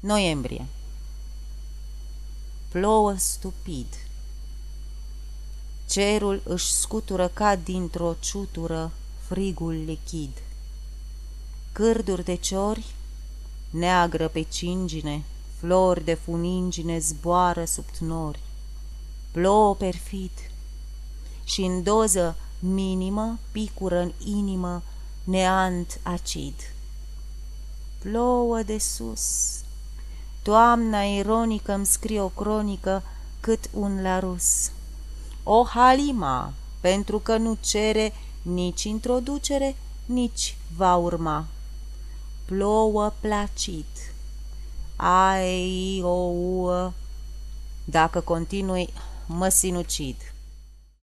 Noiembrie Plouă stupid Cerul își scutură ca dintr-o ciutură frigul lichid. Cârduri de ciori, neagră pe cingine, flori de funingine zboară sub nori. Plouă perfid și în doză minimă picură în inimă neant acid. Plouă de sus, Toamna ironică îmi scrie o cronică cât un larus. O halima, pentru că nu cere nici introducere, nici va urma. Plouă placit. Ai, o uă. Dacă continui, mă sinucid.